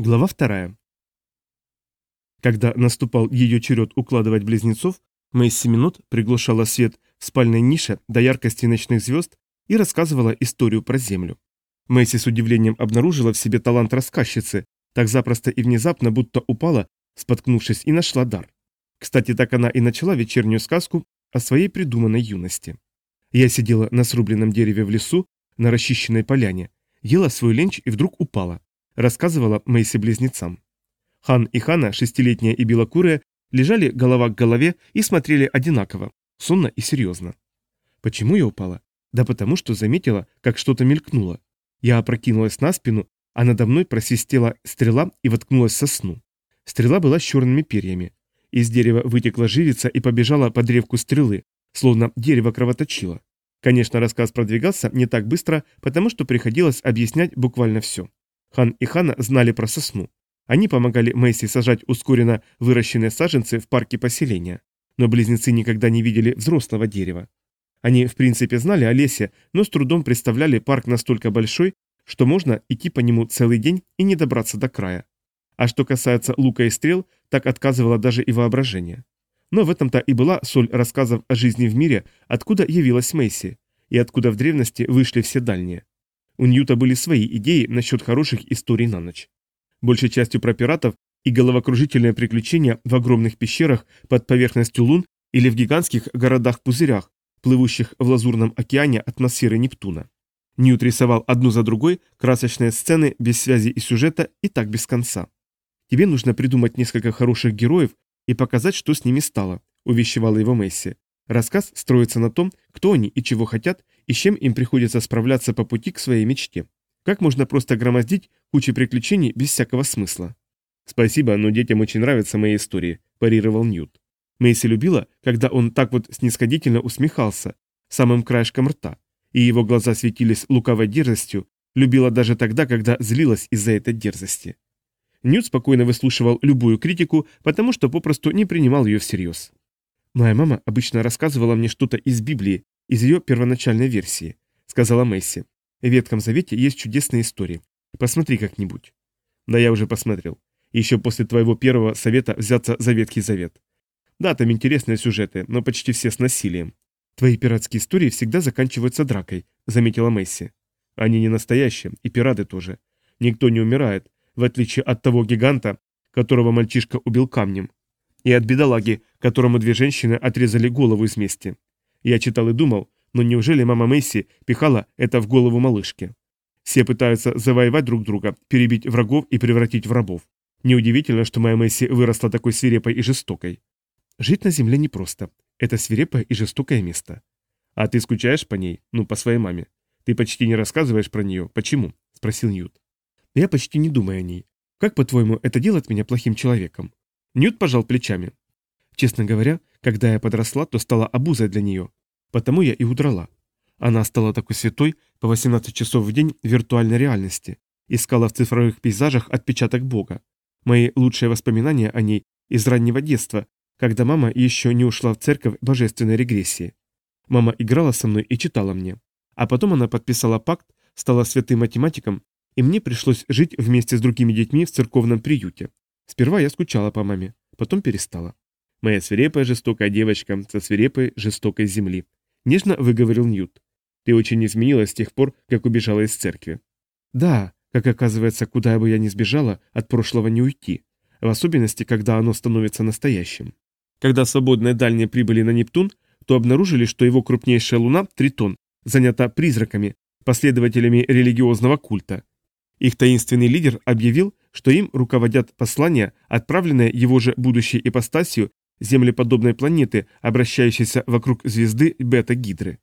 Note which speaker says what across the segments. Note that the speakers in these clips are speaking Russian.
Speaker 1: Глава вторая. Когда наступал ее черед укладывать близнецов, Мэйси Минут приглушала свет в спальной нише до яркости ночных звезд и рассказывала историю про Землю. Мэйси с удивлением обнаружила в себе талант рассказчицы, так запросто и внезапно, будто упала, споткнувшись, и нашла дар. Кстати, так она и начала вечернюю сказку о своей придуманной юности. Я сидела на срубленном дереве в лесу, на расчищенной поляне, ела свой ленч и вдруг упала рассказывала Мэйси близнецам. Хан и Хана, шестилетняя и белокурая, лежали голова к голове и смотрели одинаково, сонно и серьезно. Почему я упала? Да потому что заметила, как что-то мелькнуло. Я опрокинулась на спину, а надо мной просвистела стрела и воткнулась в сосну. Стрела была с черными перьями. Из дерева вытекла живица и побежала по древку стрелы, словно дерево кровоточило. Конечно, рассказ продвигался не так быстро, потому что приходилось объяснять буквально все. Хан и Хана знали про сосну. Они помогали Мэйси сажать ускоренно выращенные саженцы в парке поселения. Но близнецы никогда не видели взрослого дерева. Они, в принципе, знали о лесе, но с трудом представляли парк настолько большой, что можно идти по нему целый день и не добраться до края. А что касается лука и стрел, так отказывало даже и воображение. Но в этом-то и была соль рассказов о жизни в мире, откуда явилась Мэйси, и откуда в древности вышли все дальние. У Ньюта были свои идеи насчет хороших историй на ночь. Большей частью про пиратов и головокружительные приключения в огромных пещерах под поверхностью лун или в гигантских городах-пузырях, плывущих в лазурном океане атмосферы Нептуна. Ньют рисовал одну за другой красочные сцены без связи и сюжета и так без конца. «Тебе нужно придумать несколько хороших героев и показать, что с ними стало», – увещевала его Месси. Рассказ строится на том, кто они и чего хотят, и с чем им приходится справляться по пути к своей мечте. Как можно просто громоздить кучу приключений без всякого смысла? «Спасибо, но детям очень нравятся мои истории», – парировал Ньют. Мэйси любила, когда он так вот снисходительно усмехался, самым краешком рта, и его глаза светились луковой дерзостью, любила даже тогда, когда злилась из-за этой дерзости. Ньют спокойно выслушивал любую критику, потому что попросту не принимал ее всерьез. «Моя мама обычно рассказывала мне что-то из Библии, из ее первоначальной версии», — сказала Месси. «В Ветхом Завете есть чудесные истории. Посмотри как-нибудь». «Да я уже посмотрел. Еще после твоего первого совета взяться за Ветхий Завет. Да, там интересные сюжеты, но почти все с насилием». «Твои пиратские истории всегда заканчиваются дракой», — заметила Месси. «Они не настоящие, и пираты тоже. Никто не умирает, в отличие от того гиганта, которого мальчишка убил камнем и от бедолаги, которому две женщины отрезали голову из мести. Я читал и думал, но неужели мама Месси пихала это в голову малышке? Все пытаются завоевать друг друга, перебить врагов и превратить в рабов. Неудивительно, что моя Месси выросла такой свирепой и жестокой. Жить на земле непросто. Это свирепое и жестокое место. А ты скучаешь по ней? Ну, по своей маме. Ты почти не рассказываешь про нее. Почему? Спросил Ньют. Я почти не думаю о ней. Как, по-твоему, это делает меня плохим человеком? Ньют пожал плечами. Честно говоря, когда я подросла, то стала обузой для нее. Потому я и удрала. Она стала такой святой по 18 часов в день в виртуальной реальности. Искала в цифровых пейзажах отпечаток Бога. Мои лучшие воспоминания о ней из раннего детства, когда мама еще не ушла в церковь божественной регрессии. Мама играла со мной и читала мне. А потом она подписала пакт, стала святым математиком, и мне пришлось жить вместе с другими детьми в церковном приюте. Сперва я скучала по маме, потом перестала. Моя свирепая жестокая девочка со свирепой жестокой земли. Нежно выговорил Ньют. Ты очень изменилась с тех пор, как убежала из церкви. Да, как оказывается, куда бы я ни сбежала, от прошлого не уйти. В особенности, когда оно становится настоящим. Когда свободные дальние прибыли на Нептун, то обнаружили, что его крупнейшая луна, Тритон, занята призраками, последователями религиозного культа. Их таинственный лидер объявил, что им руководят послания, отправленные его же будущей ипостасью землеподобной планеты, обращающейся вокруг звезды Бета-Гидры.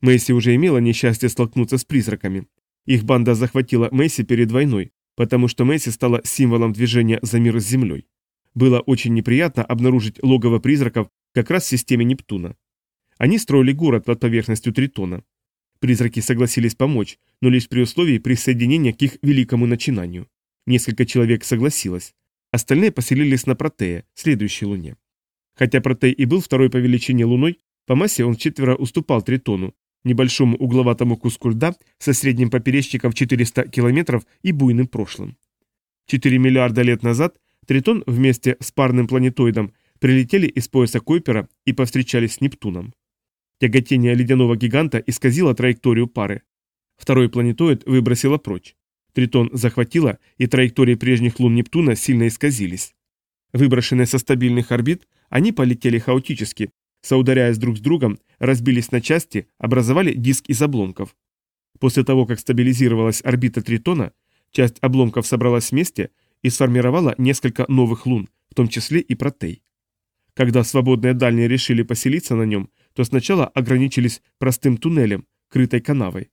Speaker 1: Мэйси уже имела несчастье столкнуться с призраками. Их банда захватила Мэйси перед войной, потому что Мэйси стала символом движения за мир с Землей. Было очень неприятно обнаружить логово призраков как раз в системе Нептуна. Они строили город под поверхностью Тритона. Призраки согласились помочь, но лишь при условии присоединения к их великому начинанию. Несколько человек согласилось. Остальные поселились на Протее, следующей луне. Хотя Протей и был второй по величине луной, по массе он четверо уступал Тритону, небольшому угловатому куску льда со средним поперечником в 400 километров и буйным прошлым. 4 миллиарда лет назад Тритон вместе с парным планетоидом прилетели из пояса Койпера и повстречались с Нептуном. Тяготение ледяного гиганта исказило траекторию пары. Второй планетоид выбросило прочь. Тритон захватило, и траектории прежних лун Нептуна сильно исказились. Выброшенные со стабильных орбит, они полетели хаотически, соударяясь друг с другом, разбились на части, образовали диск из обломков. После того, как стабилизировалась орбита Тритона, часть обломков собралась вместе и сформировала несколько новых лун, в том числе и Протей. Когда свободные дальние решили поселиться на нем, то сначала ограничились простым туннелем, крытой канавой.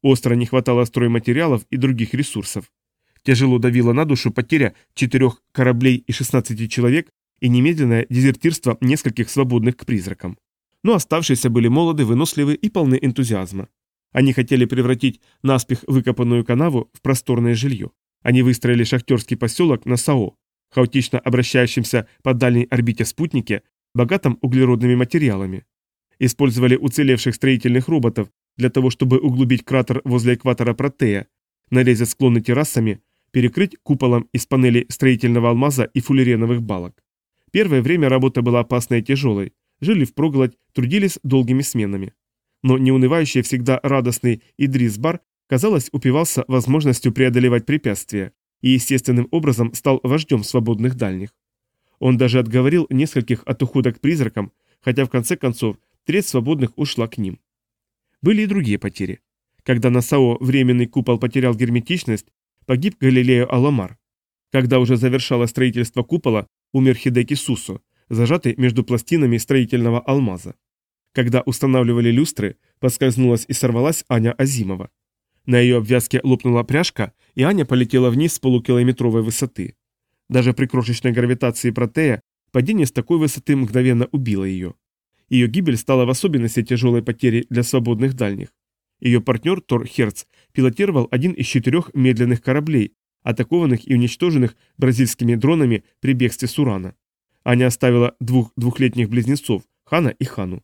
Speaker 1: Остро не хватало стройматериалов и других ресурсов. Тяжело давила на душу потеря четырех кораблей и 16 человек и немедленное дезертирство нескольких свободных к призракам. Но оставшиеся были молоды, выносливы и полны энтузиазма. Они хотели превратить наспех выкопанную канаву в просторное жилье. Они выстроили шахтерский поселок на САО, хаотично обращающемся по дальней орбите спутнике, богатом углеродными материалами. Использовали уцелевших строительных роботов для того, чтобы углубить кратер возле экватора Протея, нарезать склоны террасами, перекрыть куполом из панелей строительного алмаза и фуллереновых балок. Первое время работа была опасной и тяжелой, жили впроголодь, трудились долгими сменами. Но неунывающий всегда радостный Идрис Бар, казалось, упивался возможностью преодолевать препятствия и естественным образом стал вождем свободных дальних. Он даже отговорил нескольких от ухода к призракам, хотя в конце концов треть свободных ушла к ним. Были и другие потери. Когда на САО временный купол потерял герметичность, погиб Галилео Аламар. Когда уже завершало строительство купола, умер Хидеки Сусо, зажатый между пластинами строительного алмаза. Когда устанавливали люстры, поскользнулась и сорвалась Аня Азимова. На ее обвязке лопнула пряжка, и Аня полетела вниз с полукилометровой высоты. Даже при крошечной гравитации протея падение с такой высоты мгновенно убило ее. Ее гибель стала в особенности тяжелой потерей для свободных дальних. Ее партнер Тор Херц пилотировал один из четырех медленных кораблей, атакованных и уничтоженных бразильскими дронами при бегстве с Урана. Аня оставила двух двухлетних близнецов, Хана и Хану.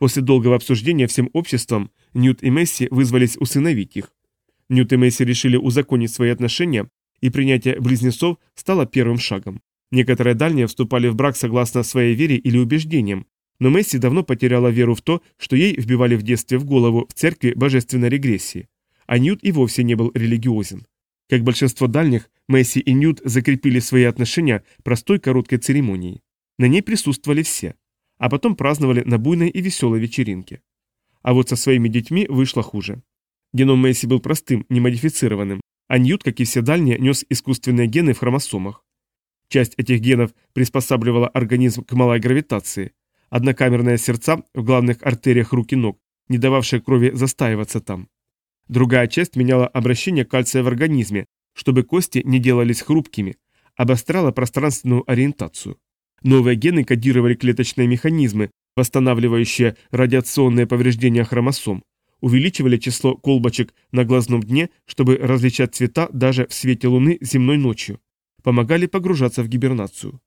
Speaker 1: После долгого обсуждения всем обществом Ньют и Месси вызвались усыновить их. Ньют и Месси решили узаконить свои отношения, и принятие близнецов стало первым шагом. Некоторые дальние вступали в брак согласно своей вере или убеждениям, но Месси давно потеряла веру в то, что ей вбивали в детстве в голову в церкви божественной регрессии, а Ньют и вовсе не был религиозен. Как большинство дальних, Месси и Ньют закрепили свои отношения простой короткой церемонией. На ней присутствовали все, а потом праздновали на буйной и веселой вечеринке. А вот со своими детьми вышло хуже. Геном Месси был простым, немодифицированным, а Ньют, как и все дальние, нес искусственные гены в хромосомах. Часть этих генов приспосабливала организм к малой гравитации, однокамерные сердца в главных артериях рук и ног, не дававшие крови застаиваться там. Другая часть меняла обращение кальция в организме, чтобы кости не делались хрупкими, обостряла пространственную ориентацию. Новые гены кодировали клеточные механизмы, восстанавливающие радиационные повреждения хромосом, увеличивали число колбочек на глазном дне, чтобы различать цвета даже в свете луны земной ночью, помогали погружаться в гибернацию.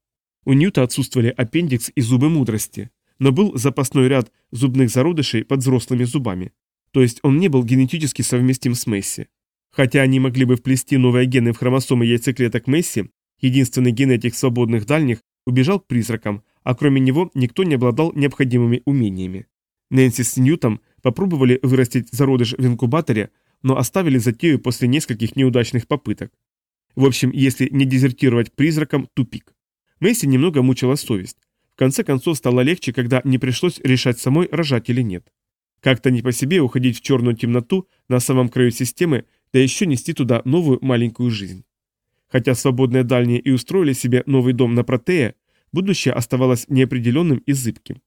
Speaker 1: У Ньюта отсутствовали аппендикс и зубы мудрости, но был запасной ряд зубных зародышей под взрослыми зубами, то есть он не был генетически совместим с Месси. Хотя они могли бы вплести новые гены в хромосомы яйцеклеток Месси, единственный генетик свободных дальних убежал к призракам, а кроме него никто не обладал необходимыми умениями. Нэнси с Ньютом попробовали вырастить зародыш в инкубаторе, но оставили затею после нескольких неудачных попыток. В общем, если не дезертировать призракам, тупик. Месси немного мучила совесть. В конце концов стало легче, когда не пришлось решать самой, рожать или нет. Как-то не по себе уходить в черную темноту на самом краю системы, да еще нести туда новую маленькую жизнь. Хотя свободные дальние и устроили себе новый дом на Протея, будущее оставалось неопределенным и зыбким.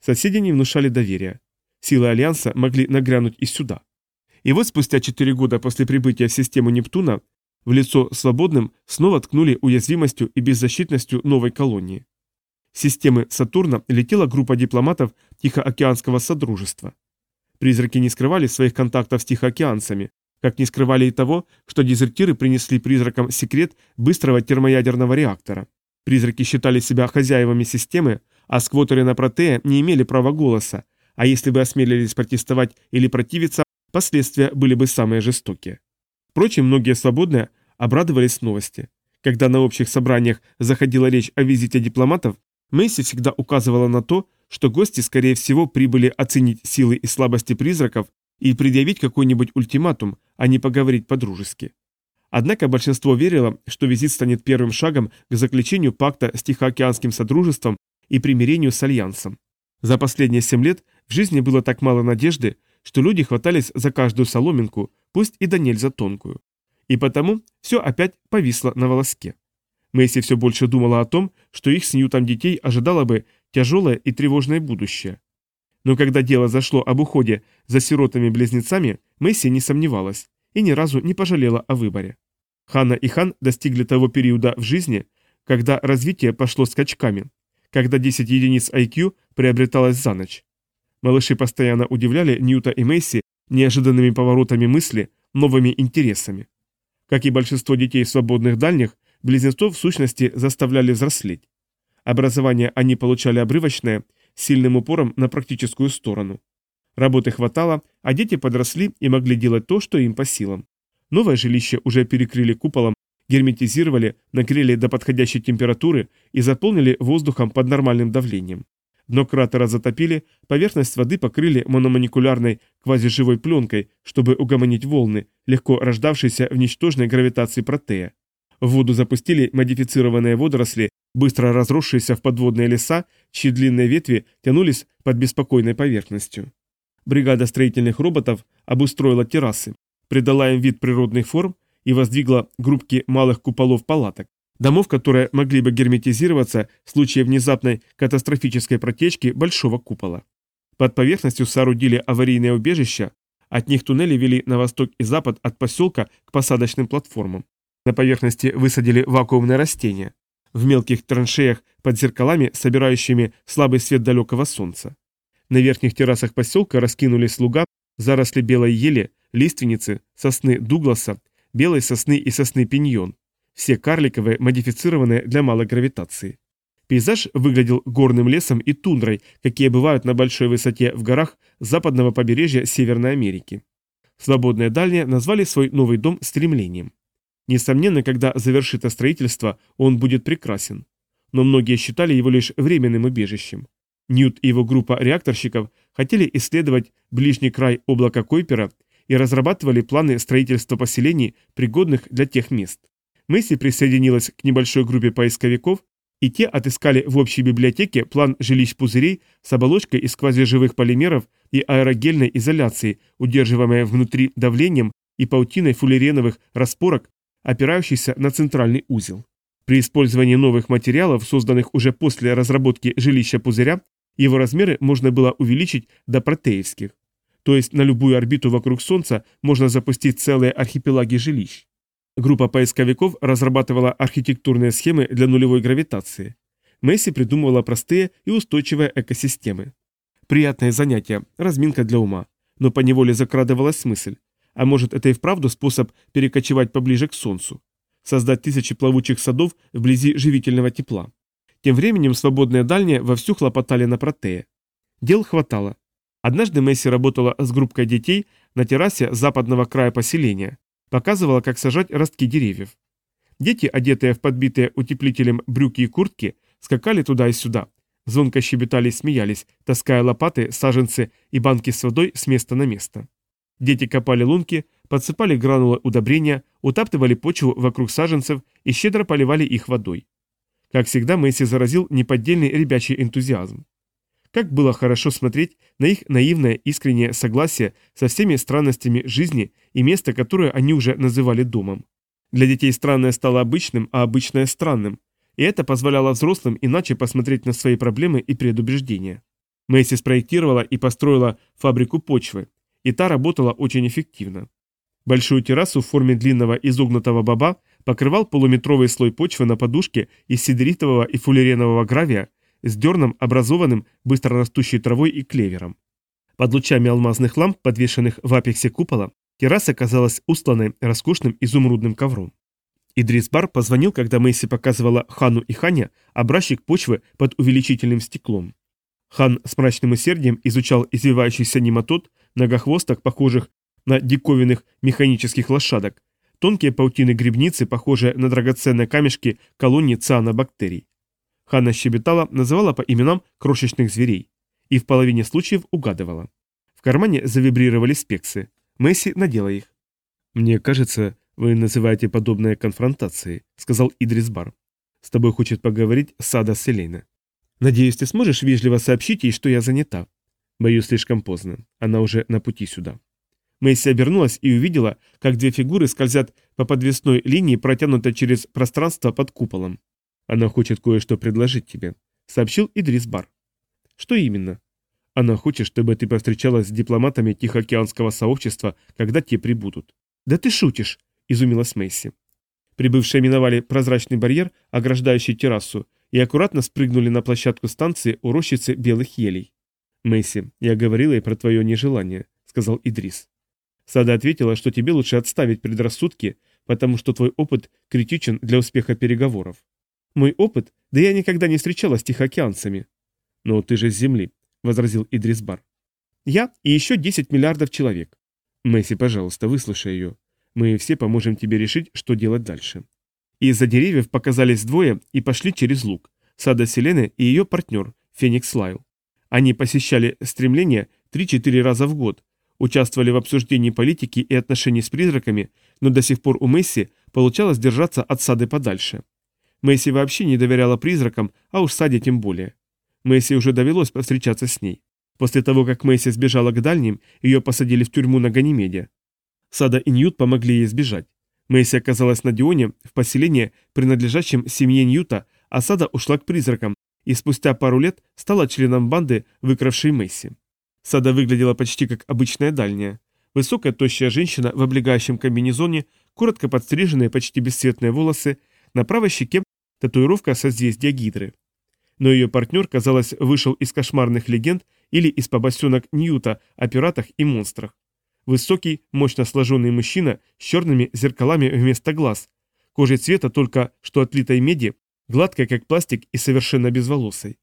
Speaker 1: Соседи не внушали доверия. Силы Альянса могли нагрянуть и сюда. И вот спустя 4 года после прибытия в систему Нептуна в лицо свободным снова ткнули уязвимостью и беззащитностью новой колонии. С системы Сатурна летела группа дипломатов Тихоокеанского Содружества. Призраки не скрывали своих контактов с тихоокеанцами, как не скрывали и того, что дезертиры принесли призракам секрет быстрого термоядерного реактора. Призраки считали себя хозяевами системы, а сквотеры на протея не имели права голоса, а если бы осмелились протестовать или противиться, последствия были бы самые жестокие. Впрочем, многие свободные обрадовались новости. Когда на общих собраниях заходила речь о визите дипломатов, Мэйси всегда указывала на то, что гости, скорее всего, прибыли оценить силы и слабости призраков и предъявить какой-нибудь ультиматум, а не поговорить по-дружески. Однако большинство верило, что визит станет первым шагом к заключению пакта с Тихоокеанским Содружеством и примирению с Альянсом. За последние семь лет в жизни было так мало надежды, что люди хватались за каждую соломинку, пусть и до нельзя тонкую. И потому все опять повисло на волоске. Мэйси все больше думала о том, что их с Ньютом детей ожидало бы тяжелое и тревожное будущее. Но когда дело зашло об уходе за сиротами-близнецами, Мэйси не сомневалась и ни разу не пожалела о выборе. Ханна и Хан достигли того периода в жизни, когда развитие пошло скачками, когда 10 единиц IQ приобреталось за ночь. Малыши постоянно удивляли Ньюта и Мэйси неожиданными поворотами мысли, новыми интересами. Как и большинство детей свободных дальних, близнецов в сущности заставляли взрослеть. Образование они получали обрывочное, с сильным упором на практическую сторону. Работы хватало, а дети подросли и могли делать то, что им по силам. Новое жилище уже перекрыли куполом, герметизировали, нагрели до подходящей температуры и заполнили воздухом под нормальным давлением. Дно кратера затопили, поверхность воды покрыли мономаникулярной квазиживой пленкой, чтобы угомонить волны, легко рождавшиеся в ничтожной гравитации протея. В воду запустили модифицированные водоросли, быстро разросшиеся в подводные леса, чьи длинные ветви тянулись под беспокойной поверхностью. Бригада строительных роботов обустроила террасы, придала им вид природных форм и воздвигла группки малых куполов палаток. Домов, которые могли бы герметизироваться в случае внезапной катастрофической протечки большого купола. Под поверхностью соорудили аварийные убежища, от них туннели вели на восток и запад от поселка к посадочным платформам. На поверхности высадили вакуумные растения. В мелких траншеях под зеркалами, собирающими слабый свет далекого солнца. На верхних террасах поселка раскинулись луга, заросли белой ели, лиственницы, сосны Дугласа, белой сосны и сосны пиньон. Все карликовые, модифицированные для малой гравитации. Пейзаж выглядел горным лесом и тундрой, какие бывают на большой высоте в горах западного побережья Северной Америки. Свободные дальние назвали свой новый дом стремлением. Несомненно, когда завершится строительство, он будет прекрасен. Но многие считали его лишь временным убежищем. Ньют и его группа реакторщиков хотели исследовать ближний край облака Койпера и разрабатывали планы строительства поселений, пригодных для тех мест. Месси присоединилась к небольшой группе поисковиков, и те отыскали в общей библиотеке план жилищ-пузырей с оболочкой из квазиживых полимеров и аэрогельной изоляции, удерживаемой внутри давлением и паутиной фуллереновых распорок, опирающихся на центральный узел. При использовании новых материалов, созданных уже после разработки жилища-пузыря, его размеры можно было увеличить до протеевских. То есть на любую орбиту вокруг Солнца можно запустить целые архипелаги жилищ. Группа поисковиков разрабатывала архитектурные схемы для нулевой гравитации. Месси придумывала простые и устойчивые экосистемы. Приятное занятие, разминка для ума. Но поневоле закрадывалась мысль. А может это и вправду способ перекочевать поближе к Солнцу? Создать тысячи плавучих садов вблизи живительного тепла. Тем временем свободные дальние вовсю хлопотали на протее. Дел хватало. Однажды Месси работала с группкой детей на террасе западного края поселения. Показывала, как сажать ростки деревьев. Дети, одетые в подбитые утеплителем брюки и куртки, скакали туда и сюда. Звонко щебетали и смеялись, таская лопаты, саженцы и банки с водой с места на место. Дети копали лунки, подсыпали гранулы удобрения, утаптывали почву вокруг саженцев и щедро поливали их водой. Как всегда, Месси заразил неподдельный ребячий энтузиазм. Как было хорошо смотреть на их наивное искреннее согласие со всеми странностями жизни и место, которое они уже называли домом. Для детей странное стало обычным, а обычное странным. И это позволяло взрослым иначе посмотреть на свои проблемы и предубеждения. Мэйси спроектировала и построила фабрику почвы, и та работала очень эффективно. Большую террасу в форме длинного изогнутого баба покрывал полуметровый слой почвы на подушке из сидеритового и фуллеренового гравия, с дерном, образованным быстро растущей травой и клевером. Под лучами алмазных ламп, подвешенных в апексе купола, терраса казалась устланной роскошным изумрудным ковром. Идрис Бар позвонил, когда Мэйси показывала Хану и Хане образчик почвы под увеличительным стеклом. Хан с мрачным усердием изучал извивающийся нематод, многохвосток, похожих на диковинных механических лошадок, тонкие паутины грибницы, похожие на драгоценные камешки колонии цианобактерий. Ханна щебетала, называла по именам крошечных зверей. И в половине случаев угадывала. В кармане завибрировали спексы. Месси надела их. «Мне кажется, вы называете подобное конфронтацией», — сказал Идрис Бар. «С тобой хочет поговорить Сада Селейна. Надеюсь, ты сможешь вежливо сообщить ей, что я занята». Боюсь, слишком поздно. Она уже на пути сюда. Мэйси обернулась и увидела, как две фигуры скользят по подвесной линии, протянутой через пространство под куполом. «Она хочет кое-что предложить тебе», — сообщил Идрис Бар. «Что именно?» «Она хочет, чтобы ты повстречалась с дипломатами Тихоокеанского сообщества, когда те прибудут». «Да ты шутишь», — изумилась Мэйси. Прибывшие миновали прозрачный барьер, ограждающий террасу, и аккуратно спрыгнули на площадку станции у рощицы белых елей. «Мэйси, я говорила ей про твое нежелание», — сказал Идрис. Сада ответила, что тебе лучше отставить предрассудки, потому что твой опыт критичен для успеха переговоров. Мой опыт? Да я никогда не встречалась с тихоокеанцами. Но ты же с Земли, возразил Идрис Бар. Я и еще 10 миллиардов человек. Месси, пожалуйста, выслушай ее. Мы все поможем тебе решить, что делать дальше. Из-за деревьев показались двое и пошли через луг. Сада Селены и ее партнер, Феникс Лайл. Они посещали стремление 3-4 раза в год, участвовали в обсуждении политики и отношений с призраками, но до сих пор у Месси получалось держаться от Сады подальше. Месси вообще не доверяла призракам, а уж Саде тем более. Месси уже довелось повстречаться с ней. После того, как Месси сбежала к дальним, ее посадили в тюрьму на Ганимеде. Сада и Ньют помогли ей сбежать. Месси оказалась на Дионе, в поселении, принадлежащем семье Ньюта, а Сада ушла к призракам и спустя пару лет стала членом банды, выкравшей Месси. Сада выглядела почти как обычная дальняя. Высокая тощая женщина в облегающем комбинезоне, коротко подстриженные почти бесцветные волосы, на правой щеке татуировка созвездия Гидры. Но ее партнер, казалось, вышел из кошмарных легенд или из побосенок Ньюта о пиратах и монстрах. Высокий, мощно сложенный мужчина с черными зеркалами вместо глаз, кожей цвета только что отлитой меди, гладкой как пластик и совершенно безволосой.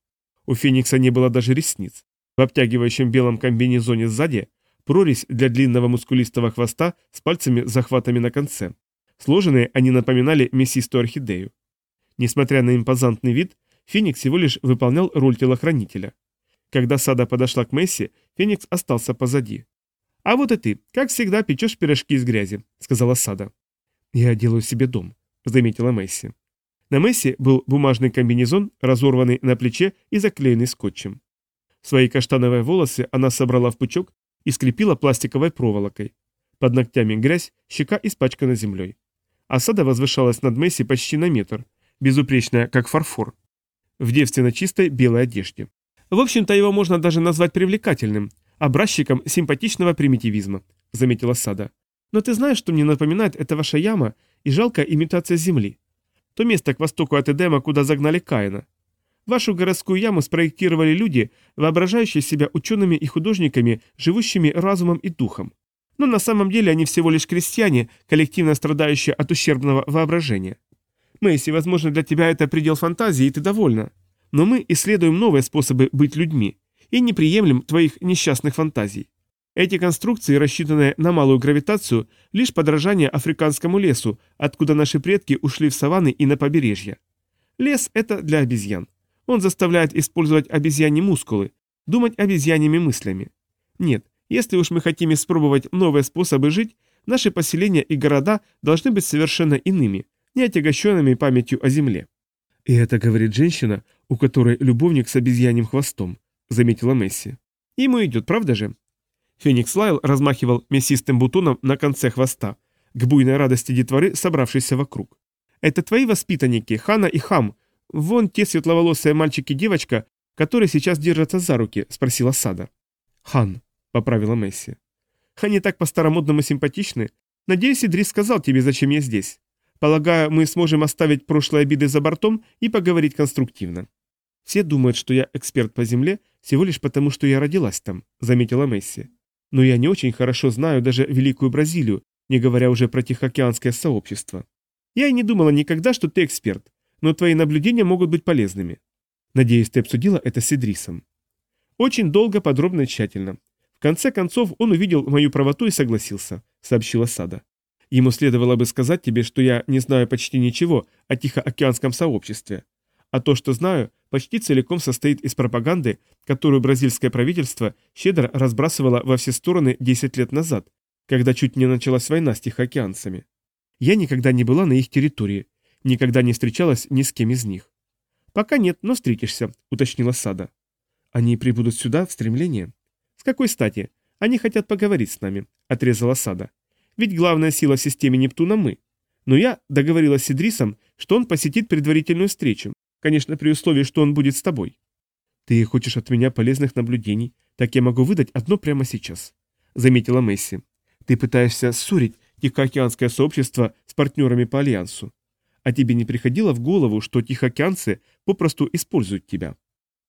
Speaker 1: У Феникса не было даже ресниц. В обтягивающем белом комбинезоне сзади прорезь для длинного мускулистого хвоста с пальцами-захватами на конце. Сложенные они напоминали мясистую орхидею. Несмотря на импозантный вид, Феникс всего лишь выполнял роль телохранителя. Когда Сада подошла к Месси, Феникс остался позади. «А вот и ты, как всегда, печешь пирожки из грязи», — сказала Сада. «Я делаю себе дом», — заметила Месси. На Месси был бумажный комбинезон, разорванный на плече и заклеенный скотчем. Свои каштановые волосы она собрала в пучок и скрепила пластиковой проволокой. Под ногтями грязь, щека испачкана землей. Осада возвышалась над Месси почти на метр, безупречная, как фарфор, в девственно чистой белой одежде. В общем-то, его можно даже назвать привлекательным, образчиком симпатичного примитивизма, заметила Сада. Но ты знаешь, что мне напоминает эта ваша яма и жалкая имитация земли? То место к востоку от Эдема, куда загнали Каина. Вашу городскую яму спроектировали люди, воображающие себя учеными и художниками, живущими разумом и духом. Но на самом деле они всего лишь крестьяне, коллективно страдающие от ущербного воображения. Мэйси, возможно, для тебя это предел фантазии, и ты довольна. Но мы исследуем новые способы быть людьми и не приемлем твоих несчастных фантазий. Эти конструкции, рассчитанные на малую гравитацию, лишь подражание африканскому лесу, откуда наши предки ушли в саванны и на побережье. Лес – это для обезьян. Он заставляет использовать обезьяньи мускулы, думать обезьяньими мыслями. Нет, если уж мы хотим испробовать новые способы жить, наши поселения и города должны быть совершенно иными, не отягощенными памятью о земле. И это говорит женщина, у которой любовник с обезьяньим хвостом, заметила Месси. Ему идет, правда же? Феникс Лайл размахивал мясистым бутоном на конце хвоста, к буйной радости детворы, собравшейся вокруг. «Это твои воспитанники, Хана и Хам, «Вон те светловолосые мальчик и девочка, которые сейчас держатся за руки», — спросила Сада. «Хан», — поправила Месси. «Они так по-старомодному симпатичны. Надеюсь, Идрис сказал тебе, зачем я здесь. Полагаю, мы сможем оставить прошлые обиды за бортом и поговорить конструктивно». «Все думают, что я эксперт по Земле всего лишь потому, что я родилась там», — заметила Месси. «Но я не очень хорошо знаю даже Великую Бразилию, не говоря уже про Тихоокеанское сообщество. Я и не думала никогда, что ты эксперт но твои наблюдения могут быть полезными. Надеюсь, ты обсудила это с Идрисом. Очень долго, подробно и тщательно. Конце концов, он увидел мою правоту и согласился, сообщила Сада. Ему следовало бы сказать тебе, что я не знаю почти ничего о Тихоокеанском сообществе. А то, что знаю, почти целиком состоит из пропаганды, которую бразильское правительство щедро разбрасывало во все стороны 10 лет назад, когда чуть не началась война с тихоокеанцами. Я никогда не была на их территории, никогда не встречалась ни с кем из них. «Пока нет, но встретишься», — уточнила Сада. «Они прибудут сюда в стремление?» «С какой стати? Они хотят поговорить с нами», — отрезала Сада. «Ведь главная сила в системе Нептуна мы. Но я договорилась с Идрисом, что он посетит предварительную встречу, конечно, при условии, что он будет с тобой». «Ты хочешь от меня полезных наблюдений, так я могу выдать одно прямо сейчас», — заметила Месси. «Ты пытаешься ссорить Тихоокеанское сообщество с партнерами по Альянсу. А тебе не приходило в голову, что тихоокеанцы попросту используют тебя?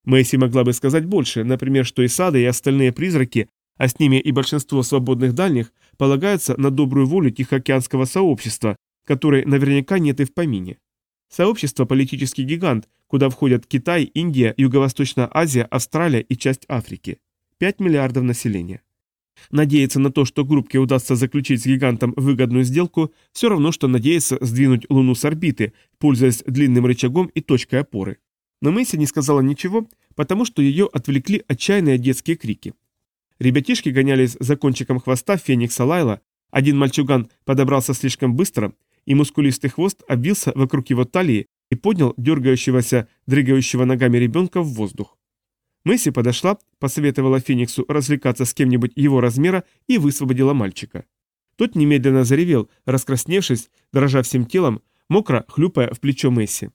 Speaker 1: Мэйси могла бы сказать больше, например, что Исада и остальные призраки, а с ними и большинство свободных дальних, полагаются на добрую волю Тихоокеанского сообщества, которой наверняка нет и в помине. Сообщество – политический гигант, куда входят Китай, Индия, Юго-Восточная Азия, Австралия и часть Африки. 5 миллиардов населения. Надеяться на то, что группке удастся заключить с гигантом выгодную сделку, все равно, что надеяться сдвинуть Луну с орбиты, пользуясь длинным рычагом и точкой опоры. Но Мэйси не сказала ничего, потому что ее отвлекли отчаянные детские крики. Ребятишки гонялись за кончиком хвоста Феникса Лайла, один мальчуган подобрался слишком быстро, и мускулистый хвост обвился вокруг его талии и поднял дергающегося, дрыгающего ногами ребенка в воздух. Месси подошла, посоветовала Фениксу развлекаться с кем-нибудь его размера и высвободила мальчика. Тот немедленно заревел, раскрасневшись, дрожа всем телом, мокро хлюпая в плечо Месси.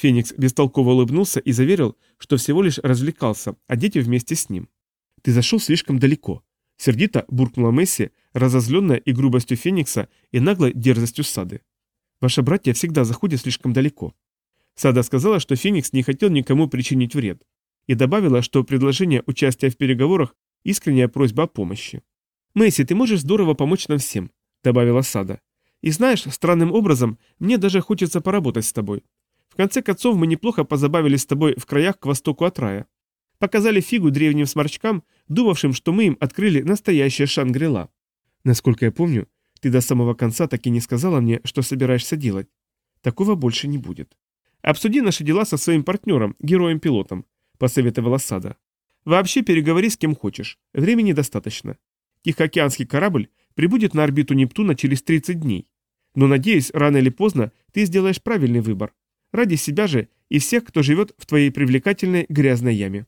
Speaker 1: Феникс бестолково улыбнулся и заверил, что всего лишь развлекался, а дети вместе с ним. «Ты зашел слишком далеко», — сердито буркнула Месси, разозленная и грубостью Феникса, и наглой дерзостью Сады. «Ваши братья всегда заходят слишком далеко». Сада сказала, что Феникс не хотел никому причинить вред и добавила, что предложение участия в переговорах – искренняя просьба о помощи. «Мэйси, ты можешь здорово помочь нам всем», – добавила Сада. «И знаешь, странным образом, мне даже хочется поработать с тобой. В конце концов, мы неплохо позабавились с тобой в краях к востоку от рая. Показали фигу древним сморчкам, думавшим, что мы им открыли настоящее Шангрила. Насколько я помню, ты до самого конца так и не сказала мне, что собираешься делать. Такого больше не будет. Обсуди наши дела со своим партнером, героем-пилотом посоветовала Сада. «Вообще переговори с кем хочешь. Времени достаточно. Тихоокеанский корабль прибудет на орбиту Нептуна через 30 дней. Но, надеюсь, рано или поздно ты сделаешь правильный выбор. Ради себя же и всех, кто живет в твоей привлекательной грязной яме».